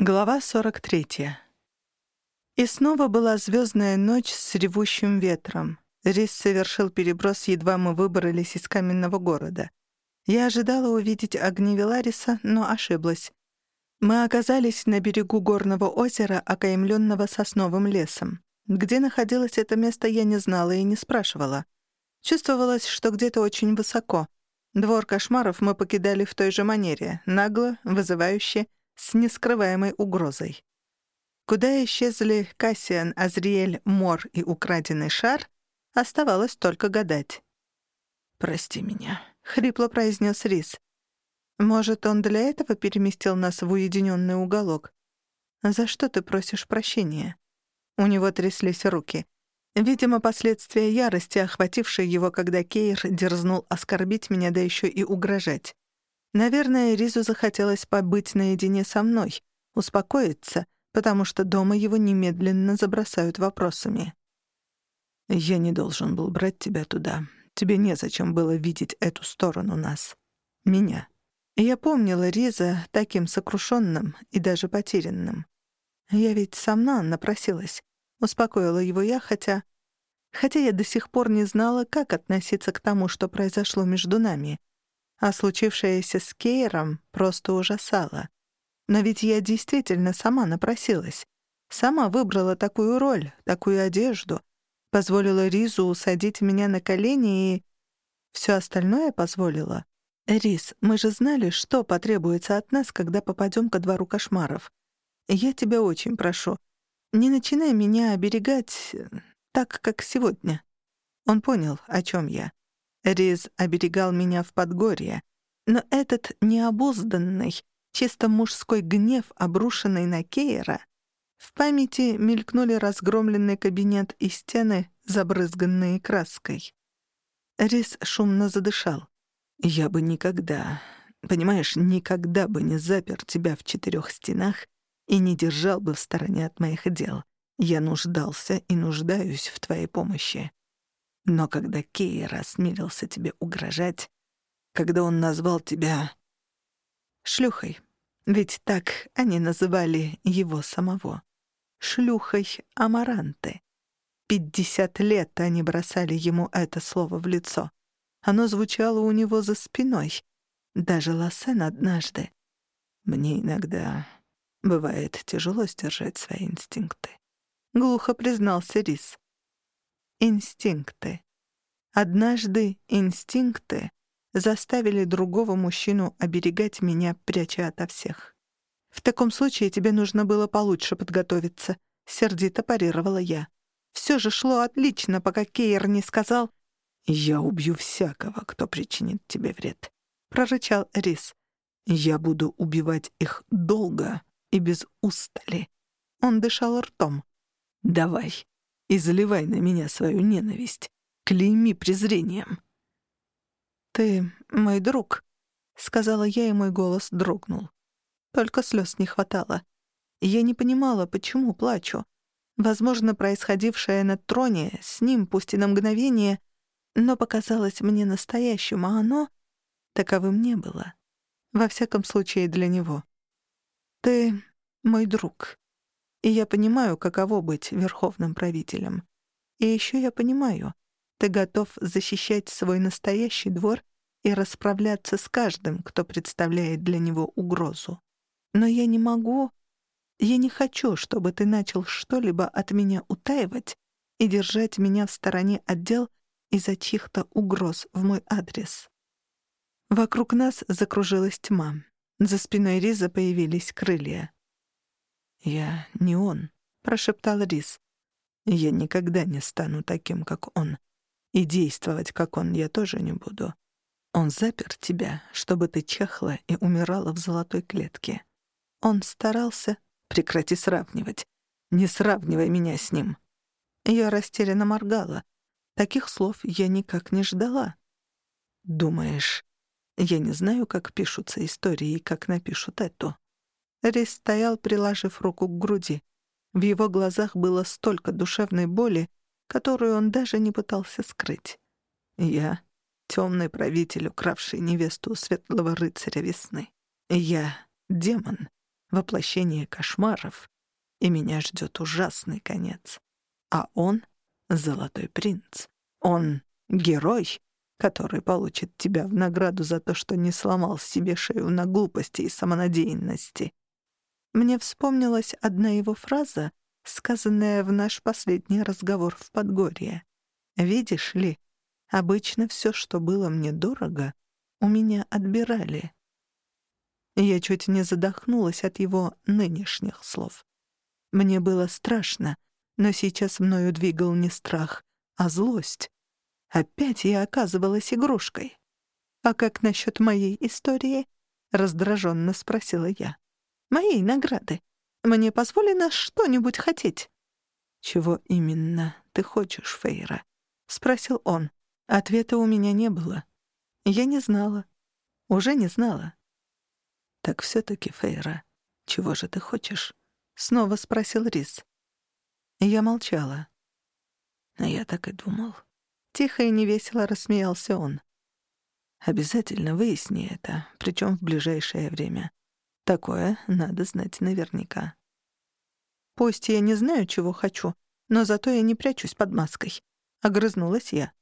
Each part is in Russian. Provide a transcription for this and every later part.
Глава 43. И снова была звездная ночь с ревущим ветром. Рис совершил переброс, едва мы выбрались из каменного города. Я ожидала увидеть огни Велариса, но ошиблась. Мы оказались на берегу горного озера, окаймленного сосновым лесом. Где находилось это место, я не знала и не спрашивала. Чувствовалось, что где-то очень высоко. Двор кошмаров мы покидали в той же манере, нагло, вызывающе, с нескрываемой угрозой. Куда исчезли Кассиан, Азриэль, Мор и украденный шар, оставалось только гадать. «Прости меня», — хрипло произнес Рис. «Может, он для этого переместил нас в уединенный уголок? За что ты просишь прощения?» У него тряслись руки. Видимо, последствия ярости, охватившей его, когда Кейр дерзнул оскорбить меня, да еще и угрожать. Наверное, Ризу захотелось побыть наедине со мной, успокоиться, потому что дома его немедленно забросают вопросами. «Я не должен был брать тебя туда. Тебе незачем было видеть эту сторону нас. Меня». Я помнила Риза таким сокрушенным и даже потерянным. Я ведь сама напросилась. Успокоила его я, хотя... Хотя я до сих пор не знала, как относиться к тому, что произошло между нами а случившееся с Кейром просто ужасало. Но ведь я действительно сама напросилась. Сама выбрала такую роль, такую одежду, позволила Ризу усадить меня на колени и... Все остальное позволила. Риз, мы же знали, что потребуется от нас, когда попадем ко двору кошмаров. Я тебя очень прошу, не начинай меня оберегать так, как сегодня. Он понял, о чем я. Риз оберегал меня в Подгорье, но этот необузданный, чисто мужской гнев, обрушенный на Кейра, в памяти мелькнули разгромленный кабинет и стены, забрызганные краской. Рис шумно задышал. «Я бы никогда, понимаешь, никогда бы не запер тебя в четырех стенах и не держал бы в стороне от моих дел. Я нуждался и нуждаюсь в твоей помощи. Но когда Кейр осмелился тебе угрожать, когда он назвал тебя шлюхой, ведь так они называли его самого, шлюхой Амаранты. Пятьдесят лет они бросали ему это слово в лицо. Оно звучало у него за спиной. Даже Лассен однажды. Мне иногда бывает тяжело сдержать свои инстинкты. Глухо признался Рис инстинкты. Однажды инстинкты заставили другого мужчину оберегать меня, пряча ото всех. В таком случае тебе нужно было получше подготовиться, сердито парировала я. Все же шло отлично, пока Кейр не сказал «Я убью всякого, кто причинит тебе вред», — прорычал Рис. «Я буду убивать их долго и без устали». Он дышал ртом. «Давай, и заливай на меня свою ненависть. Клейми презрением». «Ты мой друг», — сказала я, и мой голос дрогнул. Только слез не хватало. Я не понимала, почему плачу. Возможно, происходившее на троне, с ним, пусть и на мгновение, но показалось мне настоящим, а оно таковым не было. Во всяком случае, для него. «Ты мой друг», и я понимаю, каково быть верховным правителем. И еще я понимаю, ты готов защищать свой настоящий двор и расправляться с каждым, кто представляет для него угрозу. Но я не могу, я не хочу, чтобы ты начал что-либо от меня утаивать и держать меня в стороне от дел из-за чьих-то угроз в мой адрес. Вокруг нас закружилась тьма. За спиной Риза появились крылья. «Я не он», — прошептал Рис. «Я никогда не стану таким, как он. И действовать, как он, я тоже не буду. Он запер тебя, чтобы ты чахла и умирала в золотой клетке. Он старался... Прекрати сравнивать. Не сравнивай меня с ним». Я растерянно моргала. Таких слов я никак не ждала. «Думаешь, я не знаю, как пишутся истории и как напишут эту?» Рис стоял, приложив руку к груди. В его глазах было столько душевной боли, которую он даже не пытался скрыть. Я — темный правитель, укравший невесту светлого рыцаря весны. Я — демон, воплощение кошмаров, и меня ждет ужасный конец. А он — золотой принц. Он — герой, который получит тебя в награду за то, что не сломал себе шею на глупости и самонадеянности. Мне вспомнилась одна его фраза, сказанная в наш последний разговор в Подгорье. «Видишь ли, обычно все, что было мне дорого, у меня отбирали». Я чуть не задохнулась от его нынешних слов. Мне было страшно, но сейчас мною двигал не страх, а злость. Опять я оказывалась игрушкой. «А как насчет моей истории?» — раздраженно спросила я. «Моей награды. Мне позволено что-нибудь хотеть?» «Чего именно ты хочешь, Фейра?» — спросил он. Ответа у меня не было. Я не знала. Уже не знала. «Так все-таки, Фейра, чего же ты хочешь?» — снова спросил Рис. Я молчала. Я так и думал. Тихо и невесело рассмеялся он. «Обязательно выясни это, причем в ближайшее время. Такое надо знать наверняка». «Пусть я не знаю, чего хочу, но зато я не прячусь под маской», — огрызнулась я.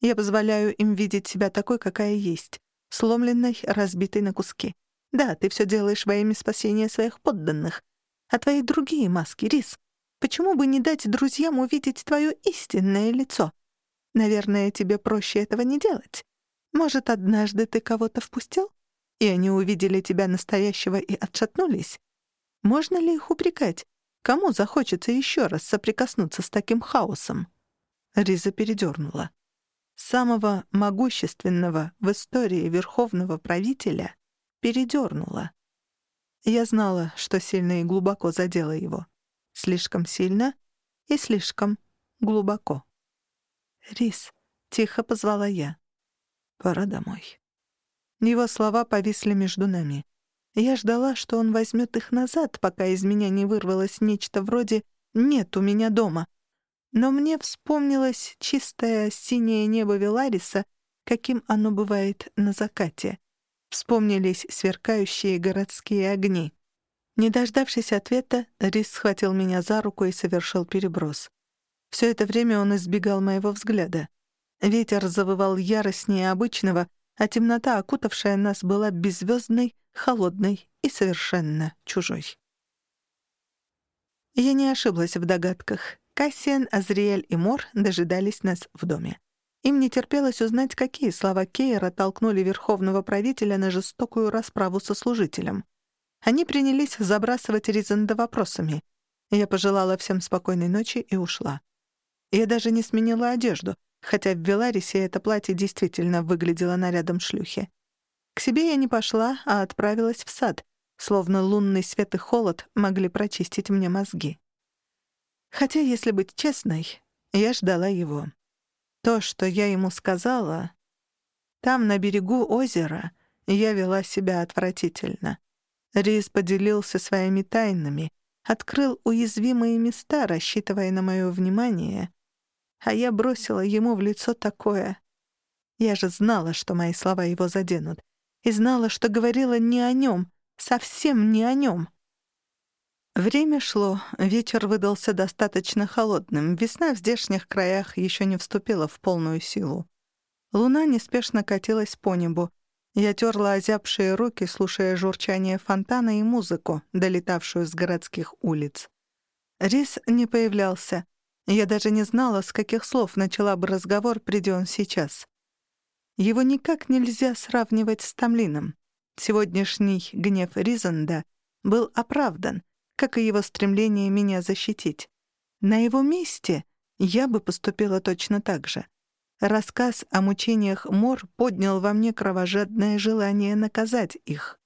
«Я позволяю им видеть себя такой, какая есть, сломленной, разбитой на куски. Да, ты все делаешь во имя спасения своих подданных. А твои другие маски, Рис, почему бы не дать друзьям увидеть твое истинное лицо?» Наверное, тебе проще этого не делать. Может, однажды ты кого-то впустил, и они увидели тебя настоящего и отшатнулись? Можно ли их упрекать? Кому захочется еще раз соприкоснуться с таким хаосом?» Риза передернула. Самого могущественного в истории верховного правителя передернула. Я знала, что сильно и глубоко задело его. Слишком сильно и слишком глубоко. «Рис», — тихо позвала я. «Пора домой». Его слова повисли между нами. Я ждала, что он возьмет их назад, пока из меня не вырвалось нечто вроде «нет у меня дома». Но мне вспомнилось чистое синее небо Велариса, каким оно бывает на закате. Вспомнились сверкающие городские огни. Не дождавшись ответа, Рис схватил меня за руку и совершил переброс. Все это время он избегал моего взгляда. Ветер завывал яростнее обычного, а темнота, окутавшая нас, была беззвездной, холодной и совершенно чужой. Я не ошиблась в догадках. Кассиан, Азриэль и Мор дожидались нас в доме. Им не терпелось узнать, какие слова Кейра толкнули верховного правителя на жестокую расправу со служителем. Они принялись забрасывать Ризанда вопросами. Я пожелала всем спокойной ночи и ушла. Я даже не сменила одежду, хотя в Веларисе это платье действительно выглядело нарядом шлюхи. К себе я не пошла, а отправилась в сад, словно лунный свет и холод могли прочистить мне мозги. Хотя, если быть честной, я ждала его. То, что я ему сказала... Там, на берегу озера, я вела себя отвратительно. Рис поделился своими тайнами, открыл уязвимые места, рассчитывая на мое внимание, а я бросила ему в лицо такое. Я же знала, что мои слова его заденут, и знала, что говорила не о нем, совсем не о нем. Время шло, вечер выдался достаточно холодным, весна в здешних краях еще не вступила в полную силу. Луна неспешно катилась по небу. Я терла озябшие руки, слушая журчание фонтана и музыку, долетавшую с городских улиц. Рис не появлялся, я даже не знала, с каких слов начала бы разговор, приди он сейчас. Его никак нельзя сравнивать с Тамлином. Сегодняшний гнев Ризанда был оправдан, как и его стремление меня защитить. На его месте я бы поступила точно так же. Рассказ о мучениях Мор поднял во мне кровожадное желание наказать их.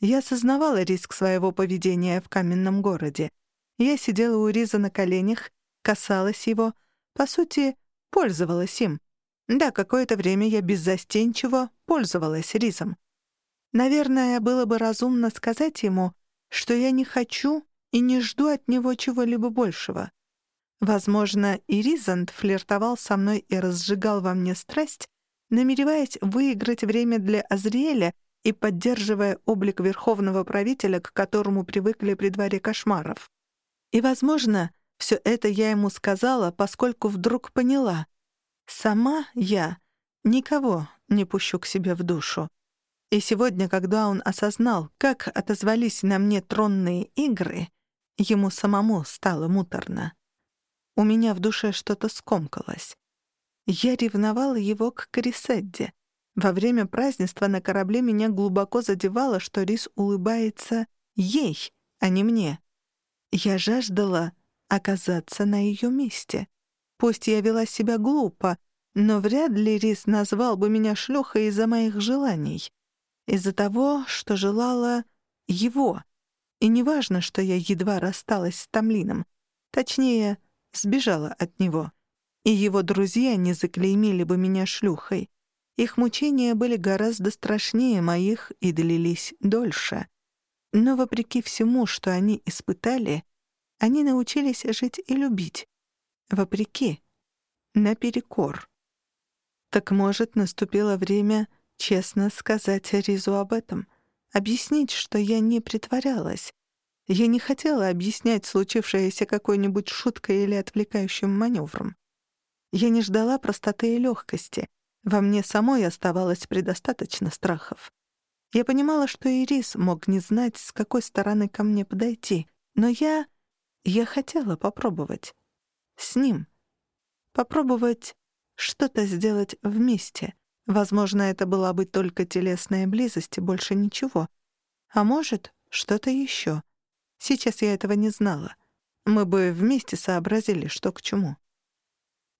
Я осознавала риск своего поведения в каменном городе. Я сидела у Риза на коленях касалась его, по сути, пользовалась им. Да, какое-то время я беззастенчиво пользовалась рисом. Наверное, было бы разумно сказать ему, что я не хочу и не жду от него чего-либо большего. Возможно, и Ризант флиртовал со мной и разжигал во мне страсть, намереваясь выиграть время для Азриэля и поддерживая облик верховного правителя, к которому привыкли при дворе кошмаров. И, возможно, все это я ему сказала, поскольку вдруг поняла. Сама я никого не пущу к себе в душу. И сегодня, когда он осознал, как отозвались на мне тронные игры, ему самому стало муторно. У меня в душе что-то скомкалось. Я ревновала его к Криседде. Во время празднества на корабле меня глубоко задевало, что Рис улыбается ей, а не мне. Я жаждала оказаться на ее месте. Пусть я вела себя глупо, но вряд ли Рис назвал бы меня шлюхой из-за моих желаний из-за того, что желала его. И неважно, что я едва рассталась с Тамлином. Точнее, сбежала от него. И его друзья не заклеймили бы меня шлюхой. Их мучения были гораздо страшнее моих и длились дольше. Но вопреки всему, что они испытали, они научились жить и любить. Вопреки. Наперекор. Так, может, наступило время Честно сказать Ризу об этом. Объяснить, что я не притворялась. Я не хотела объяснять случившееся какой-нибудь шуткой или отвлекающим маневром. Я не ждала простоты и легкости. Во мне самой оставалось предостаточно страхов. Я понимала, что и Рис мог не знать, с какой стороны ко мне подойти, но я... я хотела попробовать. С ним. Попробовать что-то сделать вместе. Возможно, это была бы только телесная близость и больше ничего. А может, что-то еще. Сейчас я этого не знала. Мы бы вместе сообразили, что к чему.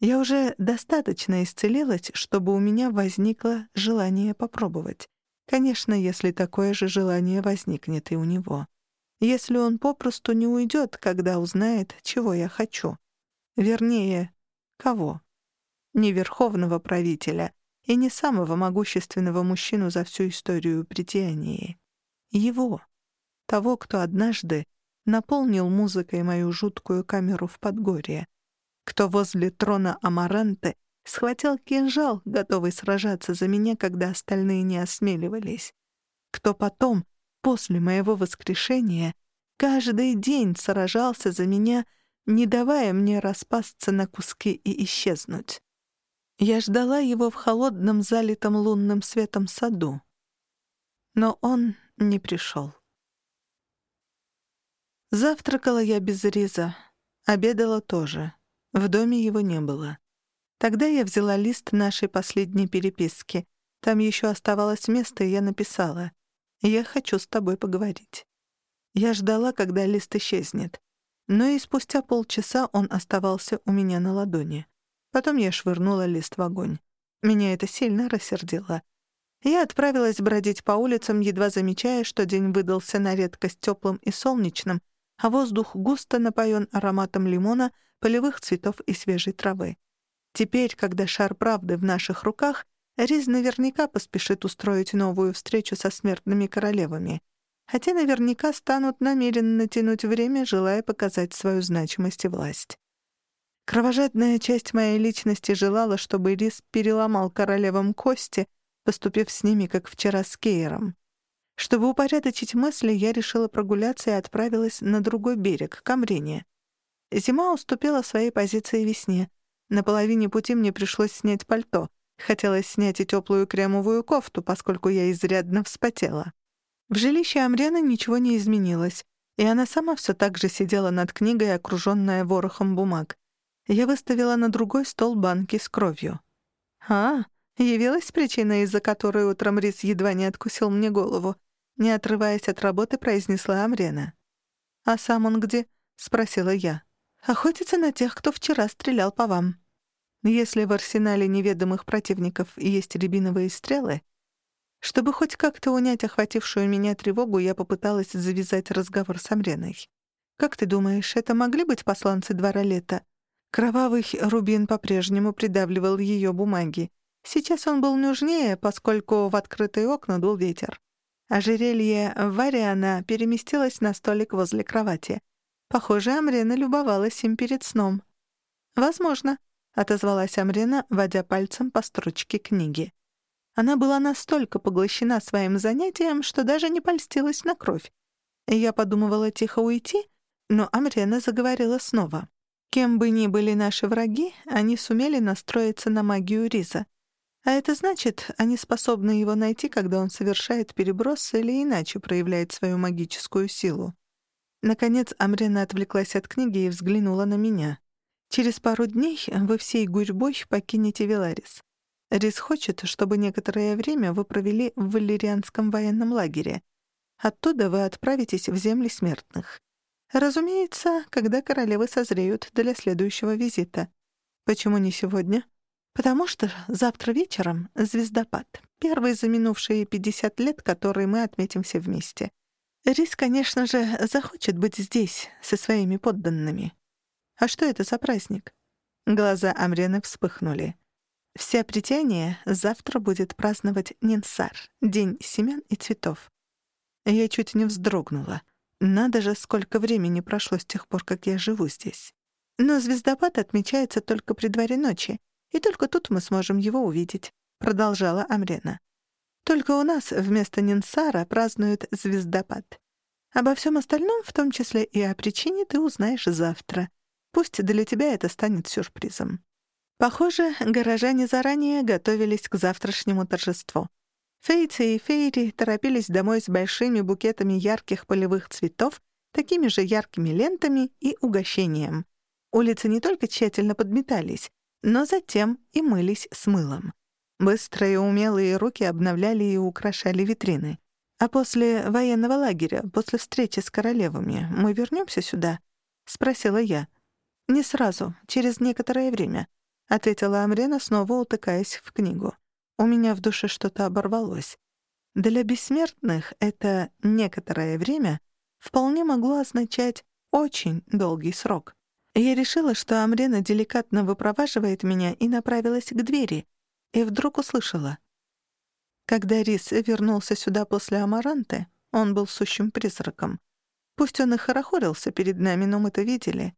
Я уже достаточно исцелилась, чтобы у меня возникло желание попробовать. Конечно, если такое же желание возникнет и у него. Если он попросту не уйдет, когда узнает, чего я хочу. Вернее, кого? Не верховного правителя, и не самого могущественного мужчину за всю историю притяния. Его, того, кто однажды наполнил музыкой мою жуткую камеру в Подгорье, кто возле трона Амаранты схватил кинжал, готовый сражаться за меня, когда остальные не осмеливались, кто потом, после моего воскрешения, каждый день сражался за меня, не давая мне распасться на куски и исчезнуть. Я ждала его в холодном, залитом лунным светом саду. Но он не пришел. Завтракала я без Риза, обедала тоже. В доме его не было. Тогда я взяла лист нашей последней переписки. Там еще оставалось место, и я написала «Я хочу с тобой поговорить». Я ждала, когда лист исчезнет. Но и спустя полчаса он оставался у меня на ладони. Потом я швырнула лист в огонь. Меня это сильно рассердило. Я отправилась бродить по улицам, едва замечая, что день выдался на редкость теплым и солнечным, а воздух густо напоен ароматом лимона, полевых цветов и свежей травы. Теперь, когда шар правды в наших руках, Риз наверняка поспешит устроить новую встречу со смертными королевами. Хотя наверняка станут намеренно тянуть время, желая показать свою значимость и власть. Кровожадная часть моей личности желала, чтобы Рис переломал королевам кости, поступив с ними, как вчера с Кейром. Чтобы упорядочить мысли, я решила прогуляться и отправилась на другой берег, к Амрине. Зима уступила своей позиции весне. На половине пути мне пришлось снять пальто. Хотелось снять и теплую кремовую кофту, поскольку я изрядно вспотела. В жилище Амрены ничего не изменилось, и она сама все так же сидела над книгой, окруженная ворохом бумаг. Я выставила на другой стол банки с кровью. «А, явилась причина, из-за которой утром Рис едва не откусил мне голову», не отрываясь от работы, произнесла Амрена. «А сам он где?» — спросила я. «Охотится на тех, кто вчера стрелял по вам. Если в арсенале неведомых противников есть рябиновые стрелы...» Чтобы хоть как-то унять охватившую меня тревогу, я попыталась завязать разговор с Амреной. «Как ты думаешь, это могли быть посланцы двора лета? Кровавый рубин по-прежнему придавливал ее бумаги. Сейчас он был нужнее, поскольку в открытые окна дул ветер. Ожерелье Вариана переместилось на столик возле кровати. Похоже, Амрена любовалась им перед сном. «Возможно», — отозвалась Амрена, водя пальцем по строчке книги. Она была настолько поглощена своим занятием, что даже не польстилась на кровь. Я подумывала тихо уйти, но Амрена заговорила снова. Кем бы ни были наши враги, они сумели настроиться на магию Риза. А это значит, они способны его найти, когда он совершает переброс или иначе проявляет свою магическую силу. Наконец Амрена отвлеклась от книги и взглянула на меня. «Через пару дней вы всей гурьбой покинете Веларис. Рис хочет, чтобы некоторое время вы провели в Валерианском военном лагере. Оттуда вы отправитесь в земли смертных. Разумеется, когда королевы созреют для следующего визита. Почему не сегодня? Потому что завтра вечером звездопад. Первый за минувшие 50 лет, который мы отметим все вместе. Рис, конечно же, захочет быть здесь, со своими подданными. А что это за праздник? Глаза Амрены вспыхнули. Вся притяние завтра будет праздновать Нинсар, день семян и цветов. Я чуть не вздрогнула. Надо же, сколько времени прошло с тех пор, как я живу здесь. Но звездопад отмечается только при дворе ночи, и только тут мы сможем его увидеть, продолжала Амрена. Только у нас вместо Нинсара празднуют звездопад. Обо всем остальном, в том числе и о причине, ты узнаешь завтра. Пусть для тебя это станет сюрпризом. Похоже, горожане заранее готовились к завтрашнему торжеству. Фейти и Фейри торопились домой с большими букетами ярких полевых цветов, такими же яркими лентами и угощением. Улицы не только тщательно подметались, но затем и мылись с мылом. Быстрые умелые руки обновляли и украшали витрины. «А после военного лагеря, после встречи с королевами, мы вернемся сюда?» — спросила я. «Не сразу, через некоторое время», — ответила Амрена, снова утыкаясь в книгу. У меня в душе что-то оборвалось. Для бессмертных это «некоторое время» вполне могло означать «очень долгий срок». Я решила, что Амрена деликатно выпроваживает меня и направилась к двери, и вдруг услышала. Когда Рис вернулся сюда после Амаранты, он был сущим призраком. Пусть он и хорохорился перед нами, но мы-то видели.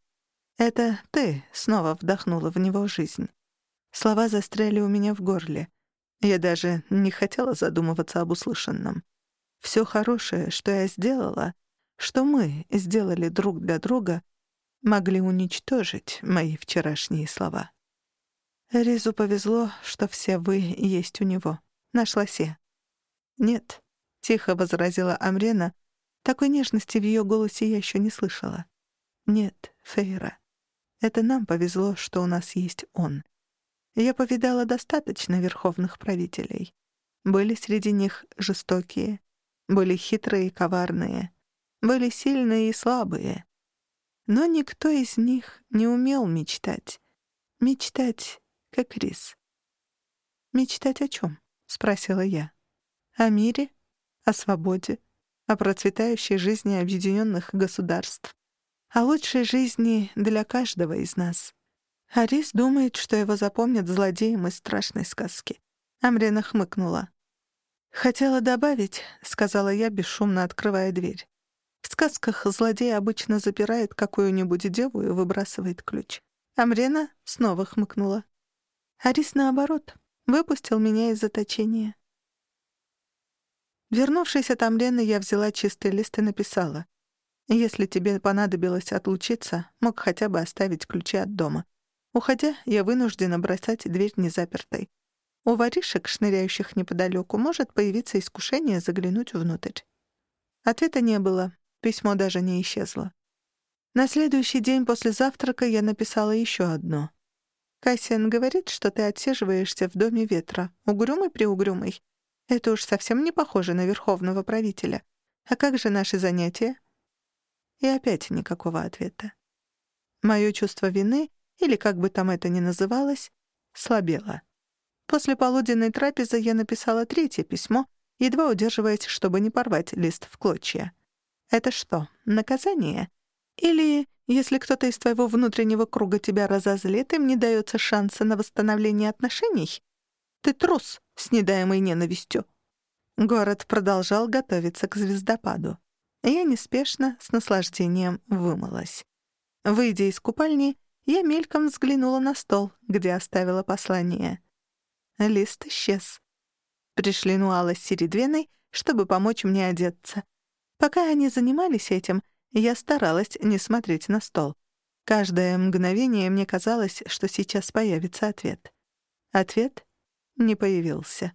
Это ты снова вдохнула в него жизнь. Слова застряли у меня в горле — я даже не хотела задумываться об услышанном. Все хорошее, что я сделала, что мы сделали друг для друга, могли уничтожить мои вчерашние слова. Ризу повезло, что все вы есть у него. Нашлась я. «Нет», — тихо возразила Амрена, такой нежности в ее голосе я еще не слышала. «Нет, Фейра, это нам повезло, что у нас есть он. Я повидала достаточно верховных правителей. Были среди них жестокие, были хитрые и коварные, были сильные и слабые. Но никто из них не умел мечтать. Мечтать, как рис. «Мечтать о чем?» — спросила я. «О мире? О свободе? О процветающей жизни объединенных государств? О лучшей жизни для каждого из нас?» Арис думает, что его запомнят злодеем из страшной сказки. Амрина хмыкнула. «Хотела добавить», — сказала я, бесшумно открывая дверь. В сказках злодей обычно запирает какую-нибудь деву и выбрасывает ключ. Амрена снова хмыкнула. Арис, наоборот, выпустил меня из заточения. Вернувшись от Амрены, я взяла чистый лист и написала. «Если тебе понадобилось отлучиться, мог хотя бы оставить ключи от дома. Уходя, я вынуждена бросать дверь незапертой. У воришек, шныряющих неподалеку, может появиться искушение заглянуть внутрь. Ответа не было, письмо даже не исчезло. На следующий день после завтрака я написала еще одно. «Кассиан говорит, что ты отсиживаешься в доме ветра, угрюмый-приугрюмый. Это уж совсем не похоже на верховного правителя. А как же наши занятия?» И опять никакого ответа. Мое чувство вины — или как бы там это ни называлось, слабела. После полуденной трапезы я написала третье письмо, едва удерживаясь, чтобы не порвать лист в клочья. Это что, наказание? Или, если кто-то из твоего внутреннего круга тебя разозлит, им не дается шанса на восстановление отношений? Ты трус с недаемой ненавистью. Город продолжал готовиться к звездопаду. Я неспешно, с наслаждением вымылась. Выйдя из купальни, я мельком взглянула на стол, где оставила послание. Лист исчез. Пришли Нуала с Сиридвеной, чтобы помочь мне одеться. Пока они занимались этим, я старалась не смотреть на стол. Каждое мгновение мне казалось, что сейчас появится ответ. Ответ не появился.